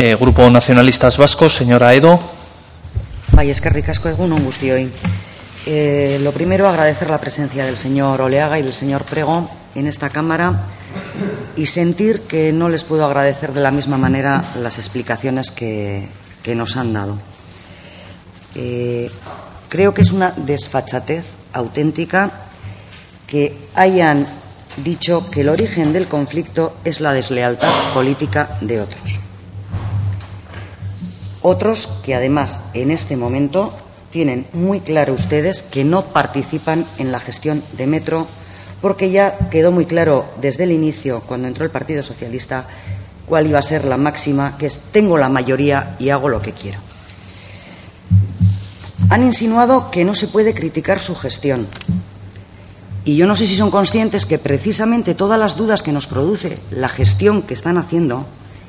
Eh, Grupo Nacionalistas Vascos, señora Edo. Vaya, es que ricasco egun un hoy. Eh, lo primero, agradecer la presencia del señor Oleaga y del señor Prego en esta Cámara y sentir que no les puedo agradecer de la misma manera las explicaciones que, que nos han dado. Eh, creo que es una desfachatez auténtica que hayan dicho que el origen del conflicto es la deslealtad política de otros. Otros que además en este momento tienen muy claro ustedes que no participan en la gestión de Metro porque ya quedó muy claro desde el inicio, cuando entró el Partido Socialista, cuál iba a ser la máxima, que es tengo la mayoría y hago lo que quiero. Han insinuado que no se puede criticar su gestión. Y yo no sé si son conscientes que precisamente todas las dudas que nos produce la gestión que están haciendo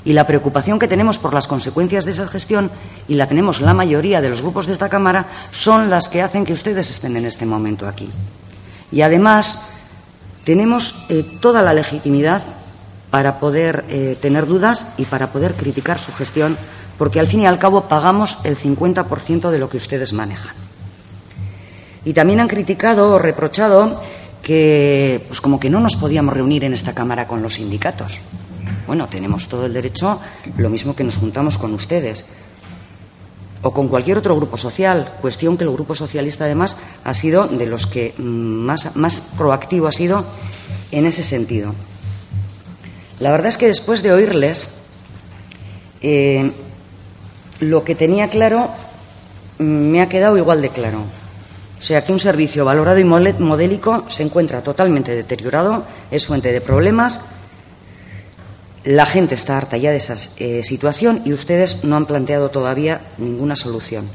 y la preocupación que tenemos por las consecuencias de esa gestión, y la tenemos la mayoría de los grupos de esta Cámara, son las que hacen que ustedes estén en este momento aquí. Y además, tenemos eh, toda la legitimidad para poder eh, tener dudas y para poder criticar su gestión, porque al fin y al cabo pagamos el 50% de lo que ustedes manejan. Y también han criticado o reprochado que, pues como que no nos podíamos reunir en esta Cámara con los sindicatos. Bueno, tenemos todo el derecho, lo mismo que nos juntamos con ustedes o con cualquier otro grupo social, cuestión que el Grupo Socialista además ha sido de los que más, más proactivo ha sido en ese sentido. La verdad es que después de oírles, eh, lo que tenía claro mm, me ha quedado igual de claro. O sea que un servicio valorado y modélico se encuentra totalmente deteriorado, es fuente de problemas, la gente está harta ya de esa eh, situación y ustedes no han planteado todavía ninguna solución.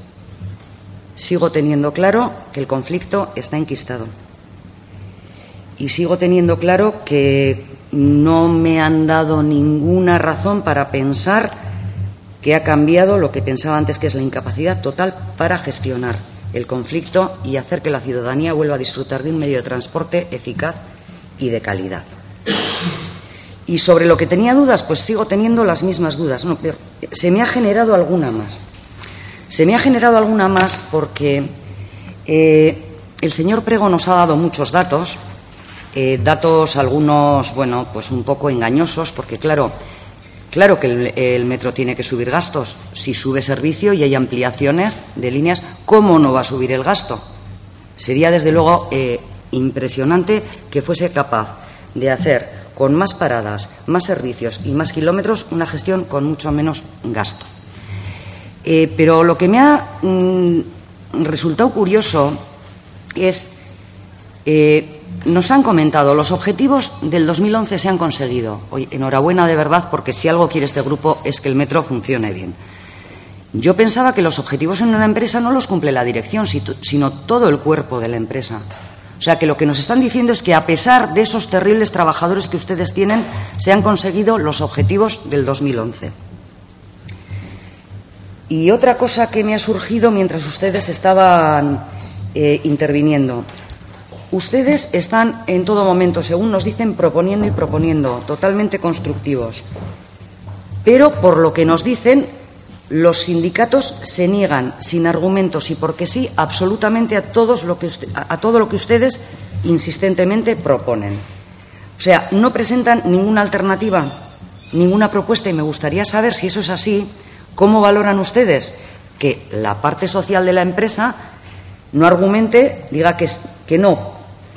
Sigo teniendo claro que el conflicto está enquistado. Y sigo teniendo claro que no me han dado ninguna razón para pensar que ha cambiado lo que pensaba antes, que es la incapacidad total para gestionar el conflicto y hacer que la ciudadanía vuelva a disfrutar de un medio de transporte eficaz y de calidad. Y sobre lo que tenía dudas, pues sigo teniendo las mismas dudas. No, pero se me ha generado alguna más. Se me ha generado alguna más porque eh, el señor Prego nos ha dado muchos datos, eh, datos algunos, bueno, pues un poco engañosos, porque claro, claro que el, metro tiene que subir gastos. Si sube servicio y hay ampliaciones de líneas, ¿cómo no va a subir el gasto? Sería desde luego eh, impresionante que fuese capaz de hacer con más paradas, más servicios y más kilómetros, una gestión con mucho menos gasto. Eh, pero lo que me ha mm, resultado curioso es, eh, nos han comentado, los objetivos del 2011 se han conseguido. enhorabuena de verdad, porque si algo quiere este grupo es que el metro funcione bien. Yo pensaba que los objetivos en una empresa no los cumple la dirección, sino todo el cuerpo de la empresa. O sea que lo que nos están diciendo es que a pesar de esos terribles trabajadores que ustedes tienen, se han conseguido los objetivos del 2011. Y otra cosa que me ha surgido mientras ustedes estaban eh, interviniendo. Ustedes están en todo momento, según nos dicen, proponiendo y proponiendo, totalmente constructivos. Pero por lo que nos dicen, los sindicatos se niegan sin argumentos y porque sí absolutamente a, todos lo que a todo lo que ustedes insistentemente proponen. O sea, no presentan ninguna alternativa, ninguna propuesta y me gustaría saber si eso es así, cómo valoran ustedes que la parte social de la empresa no argumente, diga que, que no,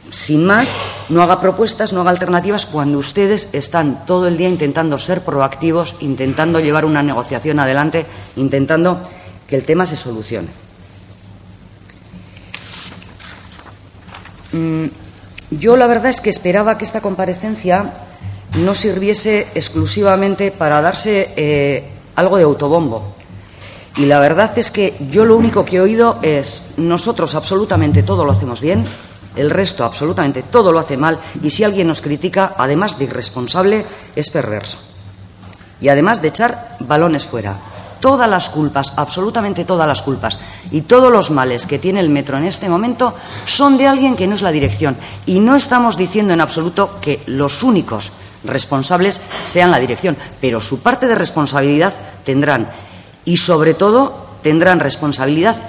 sin más, no haga propuestas, no haga alternativas cuando ustedes están todo el día intentando ser proactivos, intentando llevar una negociación adelante, intentando que el tema se solucione. Mm, yo la verdad es que esperaba que esta comparecencia no sirviese exclusivamente para darse eh, algo de autobombo. Y la verdad es que yo lo único que he oído es nosotros absolutamente todo lo hacemos bien, el resto, absolutamente todo lo hace mal y si alguien nos critica, además de irresponsable, es perverso. Y además de echar balones fuera. Todas las culpas, absolutamente todas las culpas y todos los males que tiene el metro en este momento son de alguien que no es la dirección. Y no estamos diciendo en absoluto que los únicos responsables sean la dirección, pero su parte de responsabilidad tendrán y sobre todo tendrán responsabilidad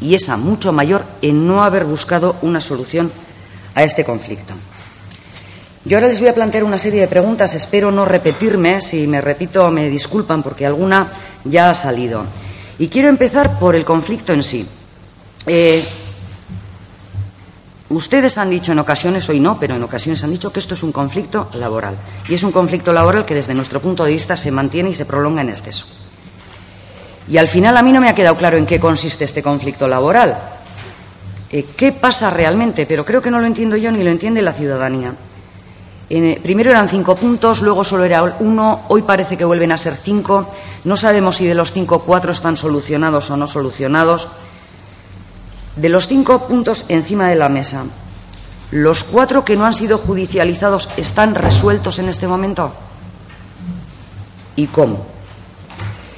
y esa mucho mayor en no haber buscado una solución a este conflicto. Yo ahora les voy a plantear una serie de preguntas, espero no repetirme, si me repito me disculpan porque alguna ya ha salido. Y quiero empezar por el conflicto en sí. Eh, ustedes han dicho en ocasiones, hoy no, pero en ocasiones han dicho que esto es un conflicto laboral. Y es un conflicto laboral que desde nuestro punto de vista se mantiene y se prolonga en exceso. Y al final a mí no me ha quedado claro en qué consiste este conflicto laboral. Eh, ¿Qué pasa realmente? Pero creo que no lo entiendo yo ni lo entiende la ciudadanía. Eh, primero eran cinco puntos, luego solo era uno, hoy parece que vuelven a ser cinco. No sabemos si de los cinco, cuatro están solucionados o no solucionados. De los cinco puntos encima de la mesa, ¿los cuatro que no han sido judicializados están resueltos en este momento? ¿Y cómo?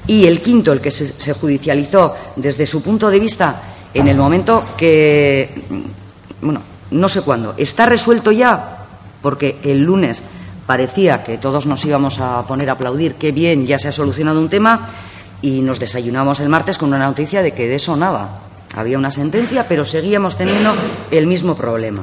Y el quinto, el que se, judicializó desde su punto de vista en el momento que, bueno, no sé cuándo, ¿está resuelto ya? porque el lunes parecía que todos nos íbamos a poner a aplaudir, qué bien, ya se ha solucionado un tema, y nos desayunamos el martes con una noticia de que de eso nada. Había una sentencia, pero seguíamos teniendo el mismo problema.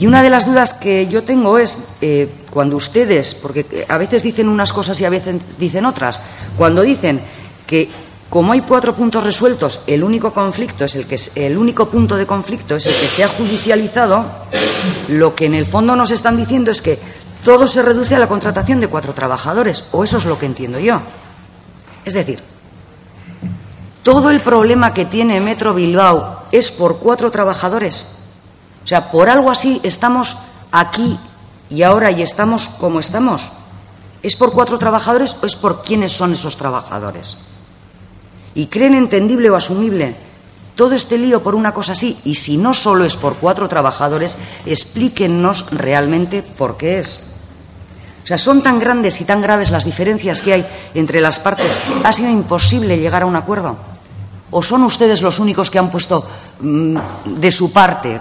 Y una de las dudas que yo tengo es, eh, cuando ustedes, porque a veces dicen unas cosas y a veces dicen otras, cuando dicen que como hay cuatro puntos resueltos, el único conflicto es el que el único punto de conflicto es el que se ha judicializado, lo que en el fondo nos están diciendo es que todo se reduce a la contratación de cuatro trabajadores, o eso es lo que entiendo yo. Es decir, todo el problema que tiene Metro Bilbao es por cuatro trabajadores. Sea, por algo así estamos aquí y ahora y estamos como estamos. ¿Es por cuatro trabajadores o es por quiénes son esos trabajadores? y creen entendible o asumible todo este lío por una cosa así, y si no solo es por cuatro trabajadores, explíquennos realmente por qué es. O sea, son tan grandes y tan graves las diferencias que hay entre las partes ha sido imposible llegar a un acuerdo. ¿O son ustedes los únicos que han puesto mm, de su parte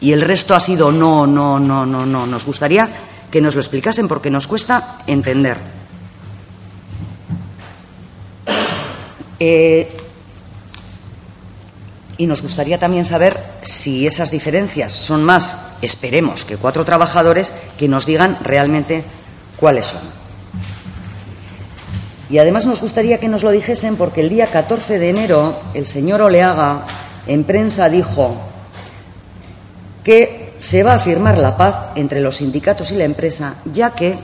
y el resto ha sido no, no, no, no, no? Nos gustaría que nos lo explicasen porque nos cuesta entender. Eh, y nos gustaría también saber si esas diferencias son más, esperemos, que cuatro trabajadores que nos digan realmente cuáles son. Y además nos gustaría que nos lo dijesen porque el día 14 de enero el señor Oleaga en prensa dijo que se va a firmar la paz entre los sindicatos y la empresa, ya que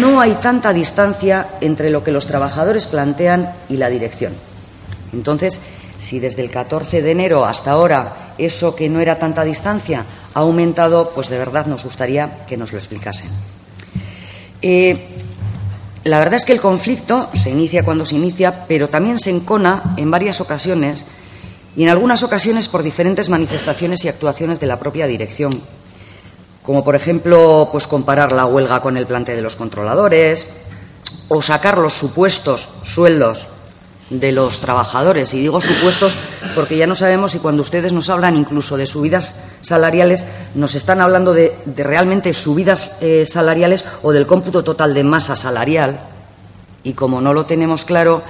no hay tanta distancia entre lo que los trabajadores plantean y la dirección. Entonces, si desde el 14 de enero hasta ahora eso que no era tanta distancia ha aumentado, pues de verdad nos gustaría que nos lo explicasen. Eh, la verdad es que el conflicto se inicia cuando se inicia, pero también se encona en varias ocasiones y en algunas ocasiones por diferentes manifestaciones y actuaciones de la propia dirección, como por ejemplo pues comparar la huelga con el plante de los controladores o sacar los supuestos sueldos de los trabajadores. Y digo supuestos porque ya no sabemos si cuando ustedes nos hablan incluso de subidas salariales, nos están hablando de, realmente subidas eh, salariales o del cómputo total de masa salarial. Y como no lo tenemos claro,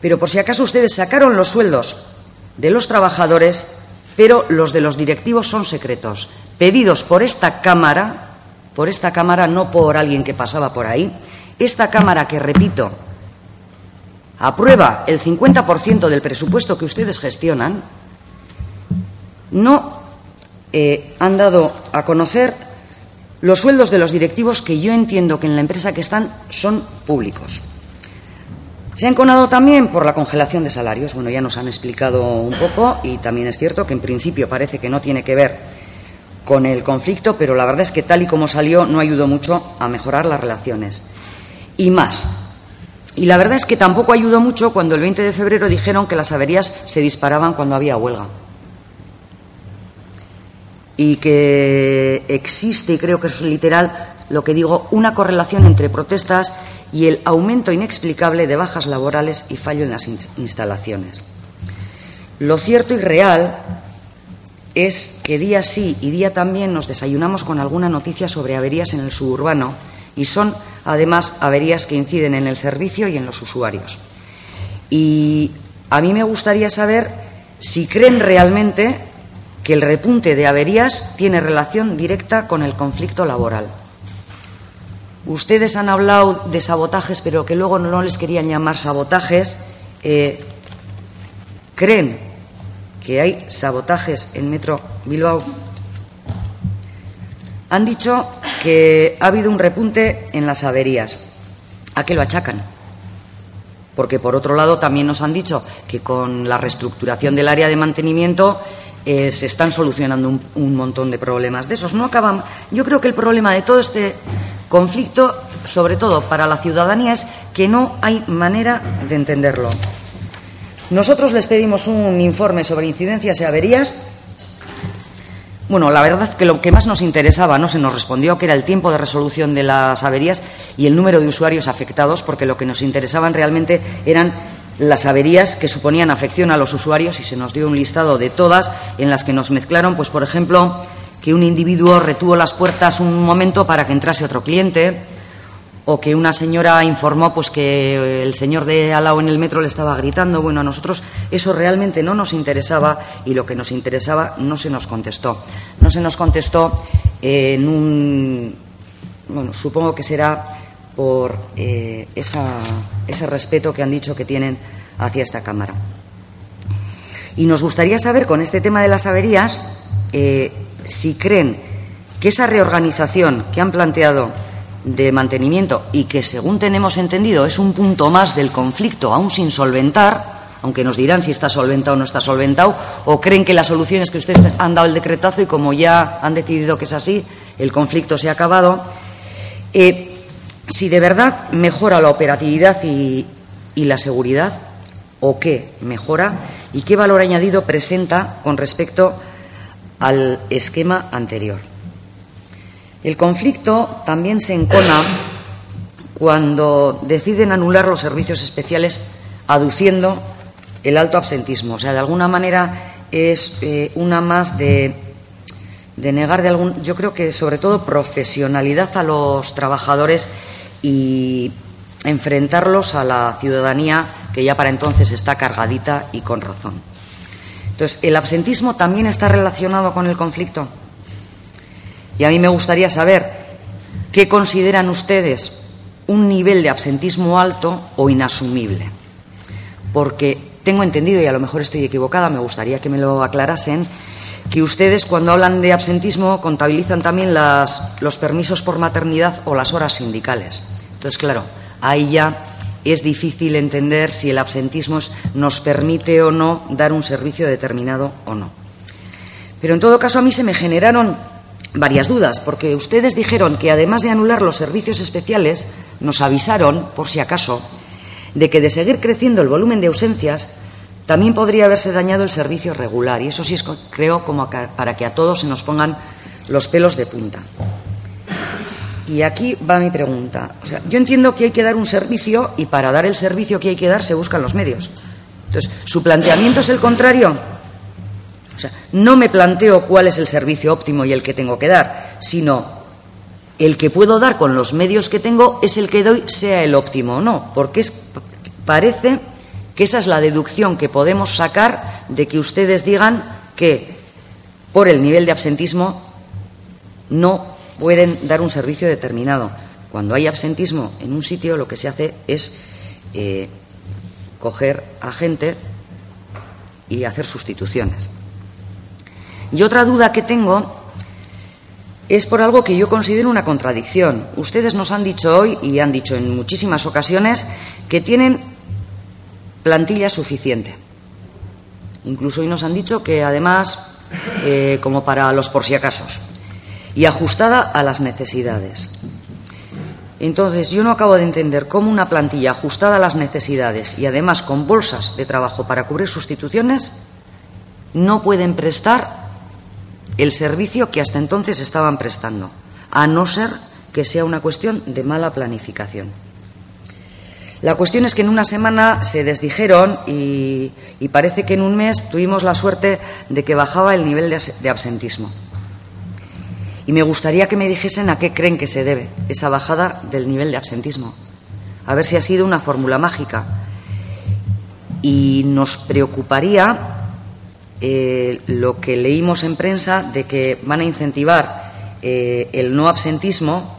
pero por si acaso ustedes sacaron los sueldos de los trabajadores, pero los de los directivos son secretos pedidos por esta Cámara, por esta Cámara, no por alguien que pasaba por ahí, esta Cámara que, repito, aprueba el 50% del presupuesto que ustedes gestionan, no eh, han dado a conocer los sueldos de los directivos que yo entiendo que en la empresa que están son públicos. Se ha enconado también por la congelación de salarios. Bueno, ya nos han explicado un poco y también es cierto que en principio parece que no tiene que ver con el conflicto, pero la verdad es que tal y como salió no ayudó mucho a mejorar las relaciones. Y más. Y la verdad es que tampoco ayudó mucho cuando el 20 de febrero dijeron que las averías se disparaban cuando había huelga. Y que existe, y creo que es literal lo que digo, una correlación entre protestas y el aumento inexplicable de bajas laborales y fallo en las instalaciones. Lo cierto y real es que día sí y día también nos desayunamos con alguna noticia sobre averías en el suburbano y son además averías que inciden en el servicio y en los usuarios. Y a mí me gustaría saber si creen realmente que el repunte de averías tiene relación directa con el conflicto laboral. Ustedes han hablado de sabotajes, pero que luego no les querían llamar sabotajes. Eh, ¿Creen que hay sabotajes en Metro Bilbao? Han dicho que ha habido un repunte en las averías. ¿A qué lo achacan? Porque, por otro lado, también nos han dicho que con la reestructuración del área de mantenimiento eh, se están solucionando un, montón de problemas. De esos no acaban. Yo creo que el problema de todo este conflicto, sobre todo para la ciudadanía, es que no hay manera de entenderlo. Nosotros les pedimos un informe sobre incidencias y averías bueno, la verdad es que lo que más nos interesaba no se nos respondió, que era el tiempo de resolución de las averías y el número de usuarios afectados, porque lo que nos interesaban realmente eran las averías que suponían afección a los usuarios y se nos dio un listado de todas en las que nos mezclaron, pues por ejemplo, que un individuo retuvo las puertas un momento para que entrase otro cliente, o que una señora informó pues que el señor de al lado en el metro le estaba gritando. Bueno, a nosotros eso realmente no nos interesaba y lo que nos interesaba no se nos contestó. No se nos contestó en un bueno, supongo que será por eh, ese respeto que han dicho que tienen hacia esta Cámara. Y nos gustaría saber, con este tema de las averías, eh, si creen que esa reorganización que han planteado de mantenimiento y que, según tenemos entendido, es un punto más del conflicto aún sin solventar, aunque nos dirán si está solventado o no está solventado, o creen que la solución es que ustedes han dado el decretazo y como ya han decidido que es así, el conflicto se ha acabado. Eh, si de verdad mejora la operatividad y, la seguridad, o qué mejora, y qué valor añadido presenta con respecto al esquema anterior. El conflicto también se encona cuando deciden anular los servicios especiales aduciendo el alto absentismo. O sea, de alguna manera es eh, una más de, de negar de algún, yo creo que sobre todo profesionalidad a los trabajadores y enfrentarlos a la ciudadanía que ya para entonces está cargadita y con razón. Entonces, ¿el absentismo también está relacionado con el conflicto? Y a mí me gustaría saber qué consideran ustedes un nivel de absentismo alto o inasumible. Porque tengo entendido, y a lo mejor estoy equivocada, me gustaría que me lo aclarasen, que ustedes cuando hablan de absentismo contabilizan también los permisos por maternidad o las horas sindicales. Entonces, claro, ahí ya es difícil entender si el absentismo nos permite o no dar un servicio determinado o no. Pero en todo caso a mí se me generaron varias dudas, porque ustedes dijeron que además de anular los servicios especiales, nos avisaron, por si acaso, de que de seguir creciendo el volumen de ausencias, también podría haberse dañado el servicio regular. Y eso sí es, creo, como para que a todos se nos pongan los pelos de punta. Y aquí va mi pregunta. O sea, yo entiendo que hay que dar un servicio y para dar el servicio que hay que dar se buscan los medios. Entonces, ¿su planteamiento es el contrario? O sea, no me planteo cuál es el servicio óptimo y el que tengo que dar, sino el que puedo dar con los medios que tengo es el que doy, sea el óptimo o no, porque es, parece que esa es la deducción que podemos sacar de que ustedes digan que por el nivel de absentismo no pueden dar un servicio determinado. Cuando hay absentismo en un sitio, lo que se hace es eh, coger a gente y hacer sustituciones. Y otra duda que tengo es por algo que yo considero una contradicción. Ustedes nos han dicho hoy, y han dicho en muchísimas ocasiones, que tienen plantilla suficiente. Incluso hoy nos han dicho que además, eh, como para los por si acasos, y ajustada a las necesidades. Entonces, yo no acabo de entender cómo una plantilla ajustada a las necesidades y además con bolsas de trabajo para cubrir sustituciones no pueden prestar el servicio que hasta entonces estaban prestando, a no ser que sea una cuestión de mala planificación. La cuestión es que en una semana se desdijeron y, parece que en un mes tuvimos la suerte de que bajaba el nivel de, absentismo. Y me gustaría que me dijesen a qué creen que se debe esa bajada del nivel de absentismo. A ver si ha sido una fórmula mágica. Y nos preocuparía eh, lo que leímos en prensa de que van a incentivar eh, el no absentismo,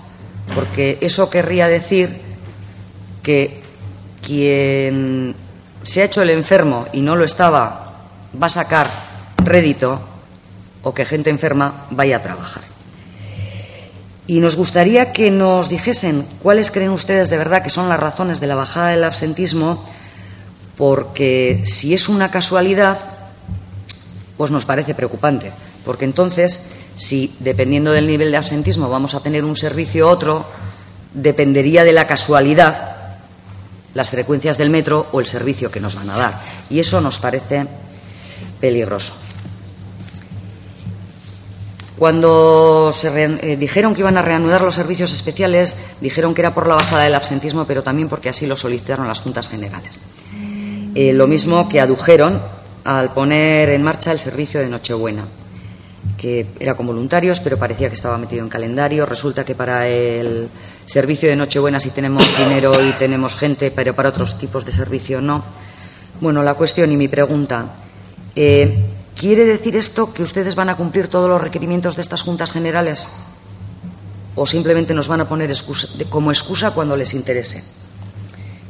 porque eso querría decir que quien se ha hecho el enfermo y no lo estaba va a sacar rédito o que gente enferma vaya a trabajar. Y nos gustaría que nos dijesen cuáles creen ustedes de verdad que son las razones de la bajada del absentismo, porque si es una casualidad, pues nos parece preocupante, porque entonces, si dependiendo del nivel de absentismo vamos a tener un servicio u otro, dependería de la casualidad las frecuencias del metro o el servicio que nos van a dar. Y eso nos parece peligroso. Cuando se eh, dijeron que iban a reanudar los servicios especiales, dijeron que era por la bajada del absentismo, pero también porque así lo solicitaron las juntas generales. Eh, lo mismo que adujeron al poner en marcha el servicio de Nochebuena, que era con voluntarios, pero parecía que estaba metido en calendario. Resulta que para el servicio de Nochebuena sí tenemos dinero y tenemos gente, pero para otros tipos de servicio no. Bueno, la cuestión y mi pregunta. Eh, ¿Quiere decir esto que ustedes van a cumplir todos los requerimientos de estas juntas generales? ¿O simplemente nos van a poner como excusa cuando les interese?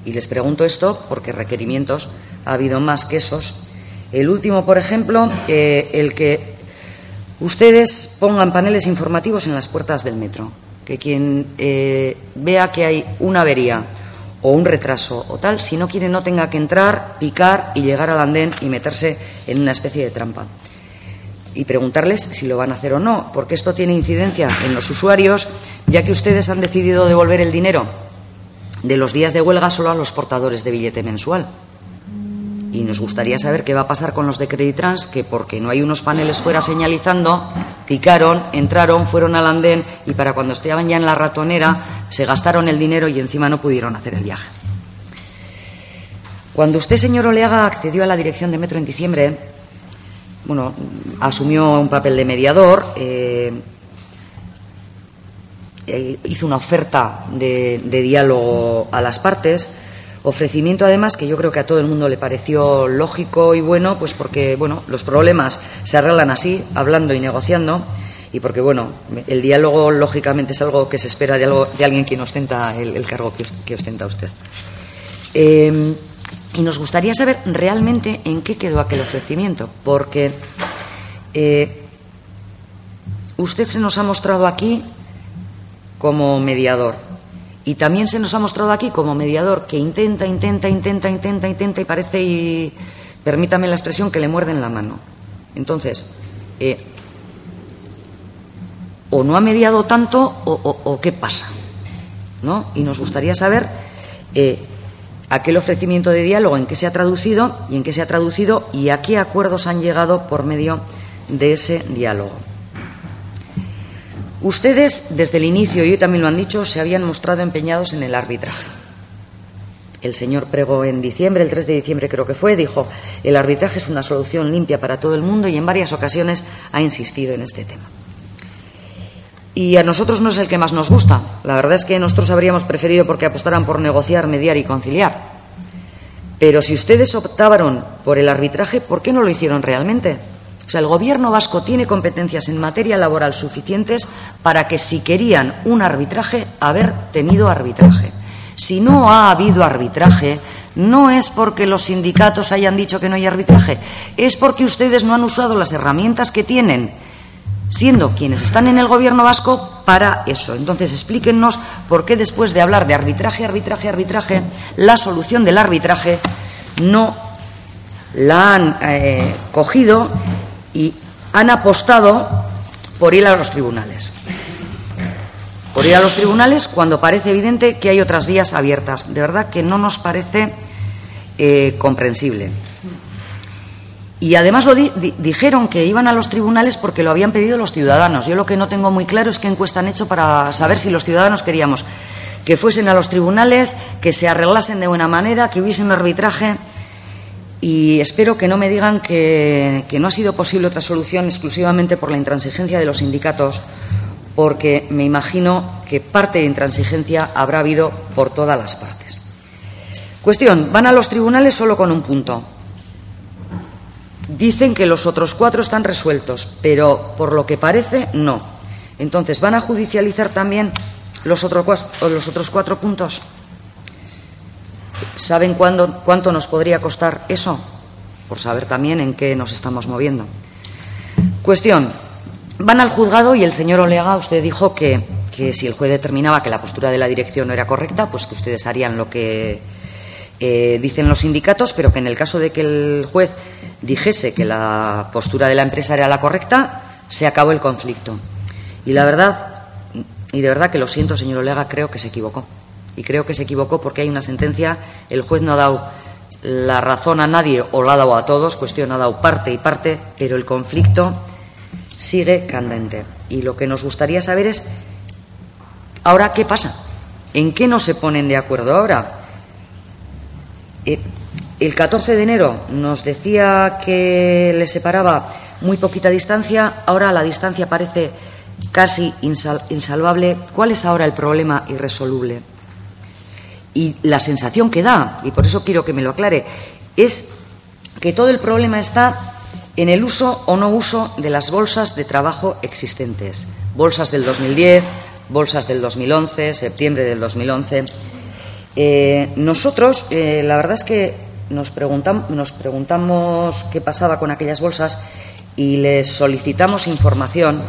Y les pregunto esto porque requerimientos ha habido más que esos. El último, por ejemplo, eh, el que ustedes pongan paneles informativos en las puertas del metro. Que quien eh, vea que hay una avería o un retraso o tal, si no quiere no tenga que entrar, picar y llegar al andén y meterse en una especie de trampa. Y preguntarles si lo van a hacer o no, porque esto tiene incidencia en los usuarios, ya que ustedes han decidido devolver el dinero de los días de huelga solo a los portadores de billete mensual. Y nos gustaría saber qué va a pasar con los de Creditrans, que porque no hay unos paneles fuera señalizando, picaron, entraron, fueron al andén y para cuando estaban ya en la ratonera se gastaron el dinero y encima no pudieron hacer el viaje. Cuando usted, señor Oleaga, accedió a la dirección de Metro en diciembre, bueno, asumió un papel de mediador, eh, eh, hizo una oferta de diálogo a las partes, Ofrecimiento, además, que yo creo que a todo el mundo le pareció lógico y bueno, pues porque, bueno, los problemas se arreglan así, hablando y negociando, y porque, bueno, el diálogo, lógicamente, es algo que se espera de, alguien quien ostenta el, cargo que, ostenta usted. Em, y nos gustaría saber realmente en qué quedó aquel ofrecimiento, porque eh, usted se nos ha mostrado aquí como mediador y también se nos ha mostrado aquí como mediador que intenta, intenta, intenta, intenta, intenta y parece, y permítame la expresión, que le muerden la mano. Entonces, eh, o no ha mediado tanto o, qué pasa. ¿no? Y nos gustaría saber eh, aquel ofrecimiento de diálogo en qué se ha traducido y en qué se ha traducido y a qué acuerdos han llegado por medio de ese diálogo. Ustedes, desde el inicio, y hoy también lo han dicho, se habían mostrado empeñados en el arbitraje. El señor Prego en diciembre, el 3 de diciembre creo que fue, dijo, el arbitraje es una solución limpia para todo el mundo y en varias ocasiones ha insistido en este tema. Y a nosotros no es el que más nos gusta. La verdad es que nosotros habríamos preferido porque apostaran por negociar, mediar y conciliar. Pero si ustedes optaron por el arbitraje, ¿por qué no lo hicieron realmente? O sea, el gobierno vasco tiene competencias en materia laboral suficientes para que si querían un arbitraje, haber tenido arbitraje. Si no ha habido arbitraje, no es porque los sindicatos hayan dicho que no hay arbitraje, es porque ustedes no han usado las herramientas que tienen, siendo quienes están en el gobierno vasco, para eso. Entonces, explíquennos por qué después de hablar de arbitraje, arbitraje, arbitraje, la solución del arbitraje no la han eh, cogido y han apostado por ir a los tribunales. Por ir a los tribunales cuando parece evidente que hay otras vías abiertas. De verdad que no nos parece eh, comprensible. Y además lo dijeron que iban a los tribunales porque lo habían pedido los ciudadanos. Yo lo que no tengo muy claro es qué encuesta han hecho para saber si los ciudadanos queríamos que fuesen a los tribunales, que se arreglasen de buena manera, que hubiese un arbitraje y espero que no me digan que, no ha sido posible otra solución exclusivamente por la intransigencia de los sindicatos porque me imagino que parte de intransigencia habrá habido por todas las partes. Cuestión, van a los tribunales solo con un punto. Dicen que los otros cuatro están resueltos, pero por lo que parece, no. Entonces, ¿van a judicializar también los, los otros cuatro puntos? ¿Saben cuánto nos podría costar eso? Por saber también en qué nos estamos moviendo. Cuestión, van al juzgado y el señor Oleaga, usted dijo que, que si el juez determinaba que la postura de la dirección no era correcta, pues que ustedes harían lo que eh, dicen los sindicatos, pero que en el caso de que el juez dijese que la postura de la empresa era la correcta, se acabó el conflicto. Y la verdad, y de verdad que lo siento, señor Olega, creo que se equivocó. Y creo que se equivocó porque hay una sentencia, el juez no ha dado la razón a nadie o la ha dado a todos, cuestión ha dado parte y parte, pero el conflicto sigue candente. Y lo que nos gustaría saber es, ahora, ¿qué pasa? ¿En qué no se ponen de acuerdo ahora? Eh, el 14 de enero nos decía que le separaba muy poquita distancia, ahora la distancia parece casi insalvable. ¿Cuál es ahora el problema irresoluble? Y la sensación que da, y por eso quiero que me lo aclare, es que todo el problema está en el uso o no uso de las bolsas de trabajo existentes. Bolsas del 2010, bolsas del 2011, septiembre del 2011. Eh, nosotros, eh, la verdad es que nos, nos preguntamos qué pasaba con aquellas bolsas y les solicitamos información.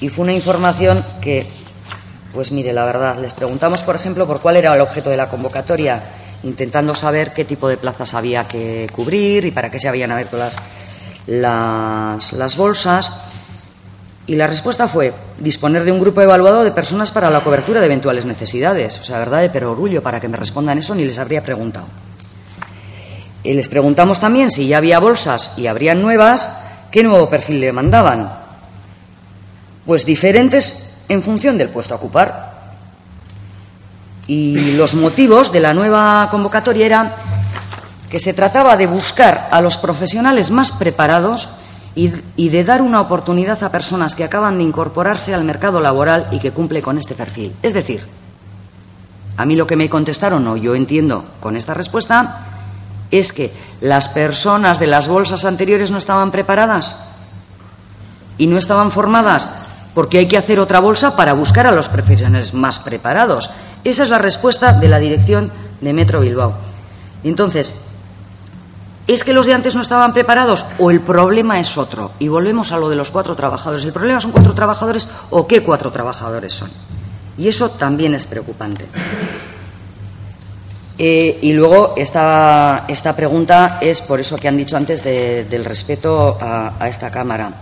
Y fue una información que, pues mire, la verdad, les preguntamos, por ejemplo, por cuál era el objeto de la convocatoria, intentando saber qué tipo de plazas había que cubrir y para qué se habían abierto las, las, bolsas. Y la respuesta fue disponer de un grupo evaluado de personas para la cobertura de eventuales necesidades. O sea, verdad de perorgullo para que me respondan eso ni les habría preguntado. Y les preguntamos también si ya había bolsas y habrían nuevas, ¿qué nuevo perfil le mandaban? Pues diferentes en función del puesto a ocupar. Y los motivos de la nueva convocatoria eran que se trataba de buscar a los profesionales más preparados y, de dar una oportunidad a personas que acaban de incorporarse al mercado laboral y que cumple con este perfil. Es decir, a mí lo que me contestaron, o yo entiendo con esta respuesta, es que las personas de las bolsas anteriores no estaban preparadas y no estaban formadas porque hay que hacer otra bolsa para buscar a los profesionales más preparados. Esa es la respuesta de la dirección de Metro Bilbao. Entonces, ¿Es que los de antes no estaban preparados o el problema es otro? Y volvemos a lo de los cuatro trabajadores. ¿El problema son cuatro trabajadores o qué cuatro trabajadores son? Y eso también es preocupante. Eh, y luego esta, esta, pregunta es por eso que han dicho antes del respeto a, a esta Cámara.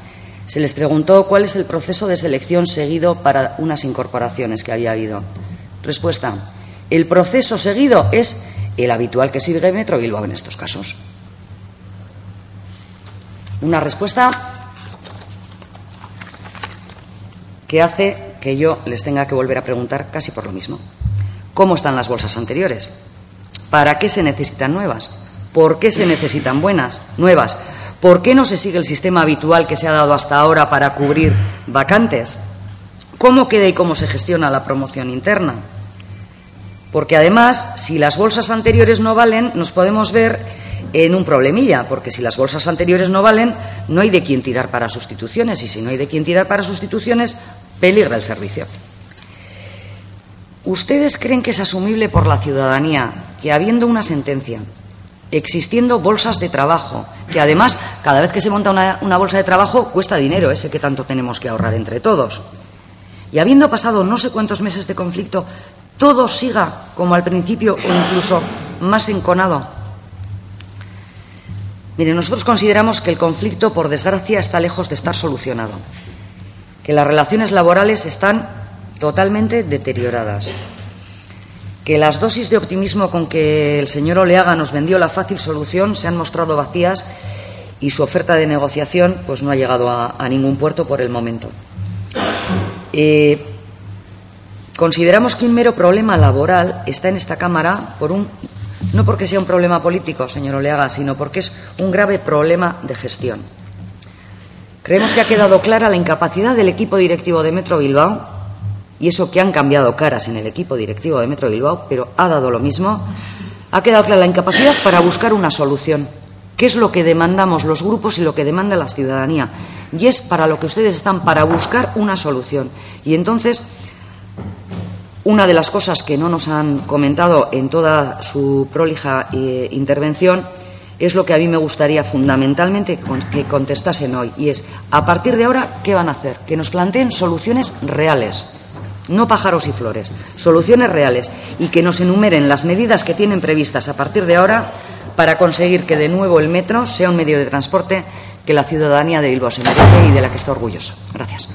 Se les preguntó cuál es el proceso de selección seguido para unas incorporaciones que había habido. Respuesta. El proceso seguido es el habitual que sigue Metro Bilbao en estos casos. Una respuesta que hace que yo les tenga que volver a preguntar casi por lo mismo. ¿Cómo están las bolsas anteriores? ¿Para qué se necesitan nuevas? ¿Por qué se necesitan buenas, nuevas? ¿Por qué no se sigue el sistema habitual que se ha dado hasta ahora para cubrir vacantes? ¿Cómo queda y cómo se gestiona la promoción interna? Porque además, si las bolsas anteriores no valen, nos podemos ver en un problemilla, porque si las bolsas anteriores no valen, no hay de quién tirar para sustituciones, y si no hay de quién tirar para sustituciones, peligra el servicio. ¿Ustedes creen que es asumible por la ciudadanía que, habiendo una sentencia, existiendo bolsas de trabajo, que además, cada vez que se monta una, bolsa de trabajo, cuesta dinero, ese que tanto tenemos que ahorrar entre todos, y habiendo pasado no sé cuántos meses de conflicto, todo siga como al principio o incluso más enconado? Mire, nosotros consideramos que el conflicto, por desgracia, está lejos de estar solucionado, que las relaciones laborales están totalmente deterioradas, que las dosis de optimismo con que el señor Oleaga nos vendió la fácil solución se han mostrado vacías y su oferta de negociación pues no ha llegado a, ningún puerto por el momento. Eh, consideramos que un mero problema laboral está en esta Cámara por un no porque sea un problema político, señor Oleaga, sino porque es un grave problema de gestión. Creemos que ha quedado clara la incapacidad del equipo directivo de Metro Bilbao, y eso que han cambiado caras en el equipo directivo de Metro Bilbao, pero ha dado lo mismo, ha quedado clara la incapacidad para buscar una solución, que es lo que demandamos los grupos y lo que demanda la ciudadanía. Y es para lo que ustedes están, para buscar una solución. Y entonces, una de las cosas que no nos han comentado en toda su prolija eh, intervención es lo que a mí me gustaría fundamentalmente que contestasen hoy. Y es, a partir de ahora, ¿qué van a hacer? Que nos planteen soluciones reales, no pájaros y flores, soluciones reales y que nos enumeren las medidas que tienen previstas a partir de ahora para conseguir que de nuevo el metro sea un medio de transporte que la ciudadanía de Bilbao se merece y de la que está orgulloso. Gracias.